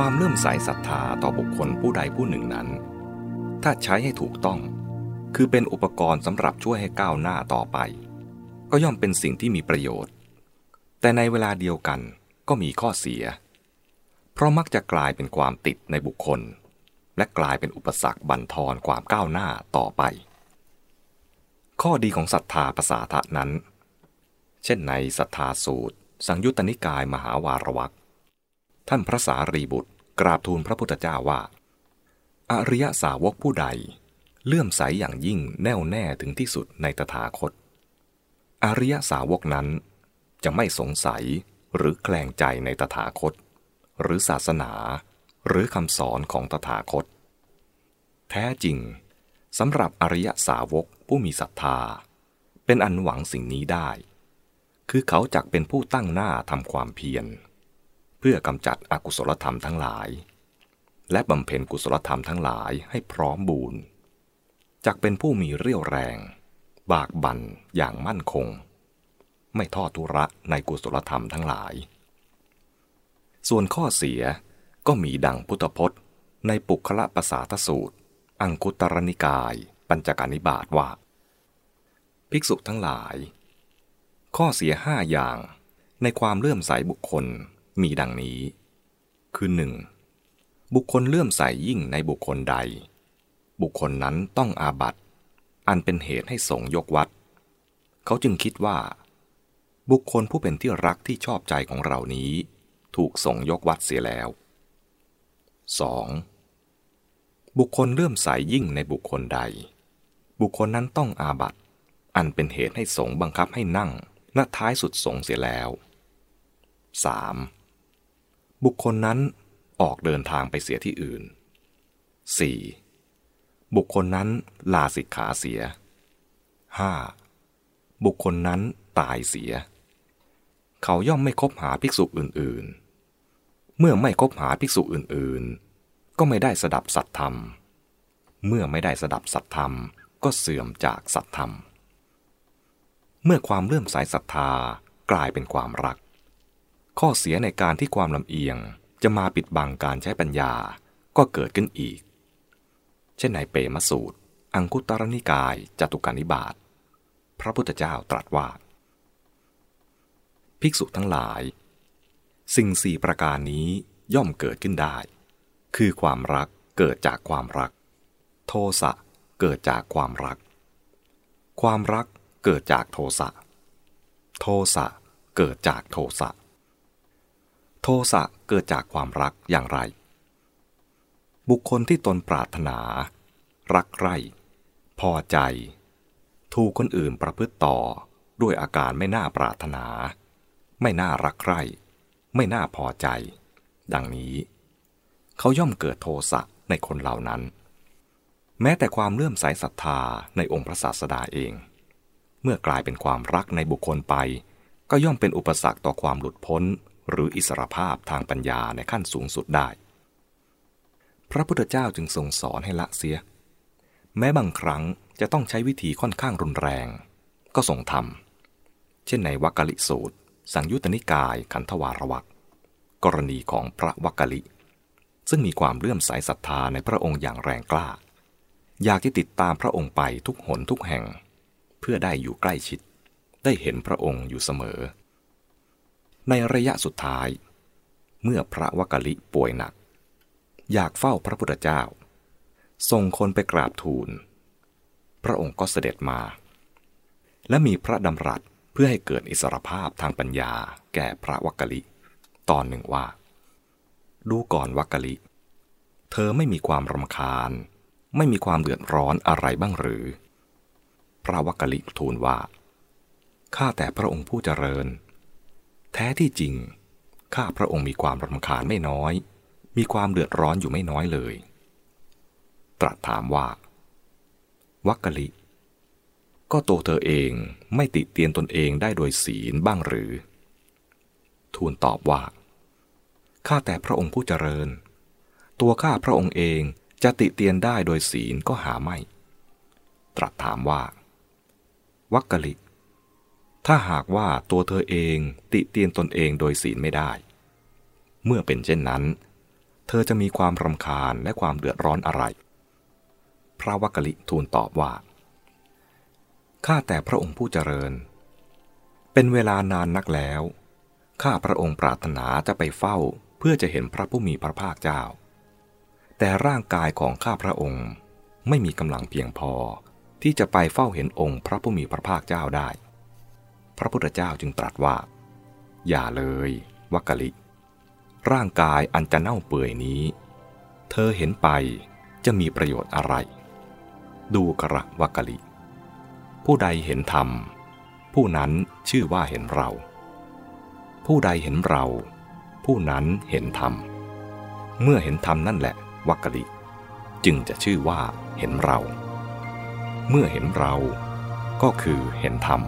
ความเลื่อมใสศรัทธาต่อบุคคลผู้ใดผู้หนึ่งนั้น ถ้าใช้ให้ถูกต้อง คือเป็นอุปกรณ์สำหรับช่วยให้ก้าวหน้าต่อไป ก็ย่อมเป็นสิ่งที่มีประโยชน์ แต่ในเวลาเดียวกันก็มีข้อเสีย เพราะมักจะกลายเป็นความติดในบุคคล และกลายเป็นอุปสรรคบั่นทอนความก้าวหน้าต่อไป ข้อดีของศรัทธาภาษาทะนั้น เช่นในศรัทธาสูตร สังยุตตนิกายมหาวารวัก ท่านพระสารีบุตร กราบทูลพระพุทธเจ้าว่า อริยสาวกผู้ใด เลื่อมใสอย่างยิ่งแน่วแน่ถึงที่สุดในตถาคต อริยสาวกนั้นจะไม่สงสัยหรือแคลงใจในตถาคต หรือศาสนา หรือคำสอนของตถาคต แท้จริงสำหรับอริยสาวกผู้มีศรัทธา เป็นอันหวังสิ่งนี้ได้ คือเขาจักเป็นผู้ตั้งหน้าทำความเพียร พื่อกำจัดอกุศลธรรมทั้งหลาย และบำเพ็ญกุศลธรรมทั้งหลายให้พร้อมบูรณ์จักเป็นผู้มีเรี่ยวแรง บากบั่นอย่างมั่นคง ไม่ทอดทุระในกุศลธรรมทั้งหลาย ส่วนข้อเสียก็มีดังพุทธพจน์ ในปุคละภาษาทสูตร อังคุตรนิกาย ปัญจการนิบาตว่า ภิกษุทั้งหลาย ข้อเสียห้าอย่างในความเลื่อมใสบุคคล มีดังนี้ คือหนึ่งบุคคลเลื่อมใสยยิ่งในบุคคลใด บุคคลนั้นต้องอาบัตอันเป็นเหตุให้สงยกวัด เขาจึงคิดว่า บุคคลผู้เป็นที่รักที่ชอบใจของเรานี้ ถูกสงยกวัดเสียแล้ว 2. บุคคลเลื่อมใสยยิ่งในบุคคลใด บุคคลนั้นต้องอาบัตอันเป็นเหตุให้สงบังคับให้นั่งณท้ายสุดสงเสียแล้ว 3. บุคคลนั้นออกเดินทางไปเสียที่อื่น 4. บุคคลนั้นลาสิกขาเสีย 5. บุคคลนั้นตายเสีย เขาย่อมไม่คบหาภิกษุอื่นๆ เมื่อไม่คบหาภิกษุอื่นๆ ก็ไม่ได้สดับสัตธรรม เมื่อไม่ได้สดับสัตธรรม ก็เสื่อมจากสัตธรรม เมื่อความเลื่อมใสศรัทธากลายเป็นความรัก ข้อเสียในการที่ความลำเอียงจะมาปิดบังการใช้ปัญญาก็เกิดขึ้นอีก เช่นในเปมสูตร อังคุตรนิกายจตุการนิบาตพระพุทธเจ้าตรัสว่า ภิกษุทั้งหลาย สิ่งสี่ประการนี้ย่อมเกิดขึ้นได้ คือความรักเกิดจากความรัก โทสะเกิดจากความรัก ความรักเกิดจากโทสะ โทสะเกิดจากโทสะ โทสะเกิดจากความรักอย่างไร บุคคลที่ตนปรารถนา รักใคร่พอใจ ถูกคนอื่นประพฤติต่อด้วยอาการไม่น่าปรารถนา ไม่น่ารักใคร่ ไม่น่าพอใจ ดังนี้ เขาย่อมเกิดโทสะในคนเหล่านั้น แม้แต่ความเลื่อมใสศรัทธาในองค์พระศาสดาเอง เมื่อกลายเป็นความรักในบุคคลไป ก็ย่อมเป็นอุปสรรคต่อความหลุดพ้น หรืออิสรภาพทางปัญญาในขั้นสูงสุดได้ พระพุทธเจ้าจึงทรงสอนให้ละเสีย แม้บางครั้งจะต้องใช้วิธีค่อนข้างรุนแรง ก็ทรงทำเช่นในวักกะลิสูตร สังยุตตนิกายขันธวารวักกรณีของพระวักกะลิ ซึ่งมีความเลื่อมใสศรัทธาในพระองค์อย่างแรงกล้า อยากที่ติดตามพระองค์ไปทุกหนทุกแห่ง เพื่อได้อยู่ใกล้ชิด ได้เห็นพระองค์อยู่เสมอ ในระยะสุดท้าย เมื่อพระวกลิป่วยหนัก อยากเฝ้าพระพุทธเจ้า ส่งคนไปกราบทูล พระองค์ก็เสด็จมา และมีพระดำรัสเพื่อให้เกิดอิสรภาพทางปัญญาแก่พระวกลิ ตอนหนึ่งว่า ดูก่อนวกลิ เธอไม่มีความรำคาญ ไม่มีความเดือดร้อนอะไรบ้างหรือ พระวกลิทูลว่าข้าแต่พระองค์ผู้เจริญ แท้ที่จริง ข้าพระองค์มีความรำคาญไม่น้อย มีความเดือดร้อนอยู่ไม่น้อยเลย ตรัสถามว่าวักกะลิ ก็โตเธอเองไม่ติเตียนตนเองได้โดยศีลบ้างหรือ ทูลตอบว่า ข้าแต่พระองค์ผู้เจริญ ตัวข้าพระองค์เองจะติเตียนได้โดยศีลก็หาไม่ ตรัสถามว่า วักกะลิ ถ้าหากว่าตัวเธอเองติเตียนตนเองโดยศีลไม่ได้ เมื่อเป็นเช่นนั้น เธอจะมีความรำคาญและความเดือดร้อนอะไร พระวักกลิทูลตอบว่า ข้าแต่พระองค์ผู้เจริญ เป็นเวลานานนักแล้ว ข้าพระองค์ปรารถนาจะไปเฝ้าเพื่อจะเห็นพระผู้มีพระภาคเจ้า แต่ร่างกายของข้าพระองค์ไม่มีกำลังเพียงพอที่จะไปเฝ้าเห็นองค์พระผู้มีพระภาคเจ้าได้ พระพุทธเจ้าจึงตรัสว่า อย่าเลยวักกะลิ ร่างกายอันจะเน่าเปื่อยนี้ เธอเห็นไปจะมีประโยชน์อะไร ดูกระวักกะลิ ผู้ใดเห็นธรรม ผู้นั้นชื่อว่าเห็นเรา ผู้ใดเห็นเรา ผู้นั้นเห็นธรรม เมื่อเห็นธรรมนั่นแหละวักกะลิ จึงจะชื่อว่าเห็นเรา เมื่อเห็นเราก็คือเห็นธรรม